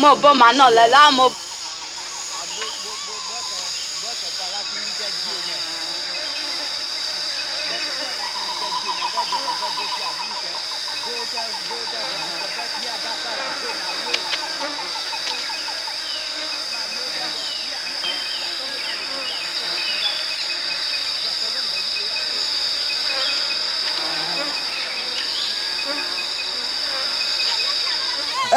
mo bọ́ màá nà lẹ́la mo.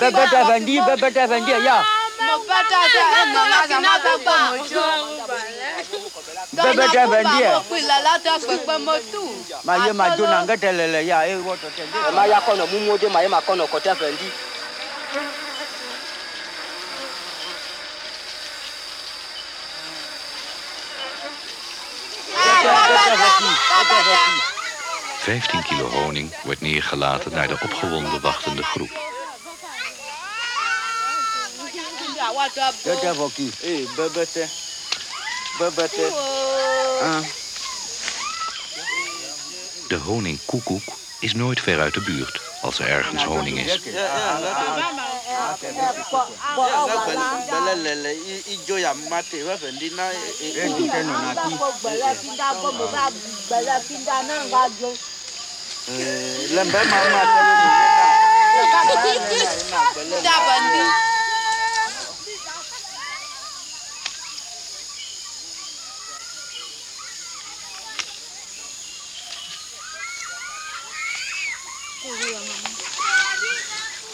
Bebe te vendi, bebe te vendi ya. Ma ye ma e. Ma kono mumu ma ye ma kono. 15 kilo honing wordt neergelaten naar de opgewonden wachtende groep. Voki. Eh. Bebe te. Ah. De honingkoekoek is nooit ver uit de buurt als er ergens honing is ijo ya mate wa fendi na Eh, di te no na ki. lembe ma ma te ni na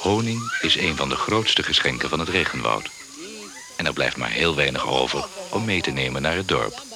Honing is een van de grootste geschenken van het regenwoud. En er blijft maar heel weinig over om mee te nemen naar het dorp.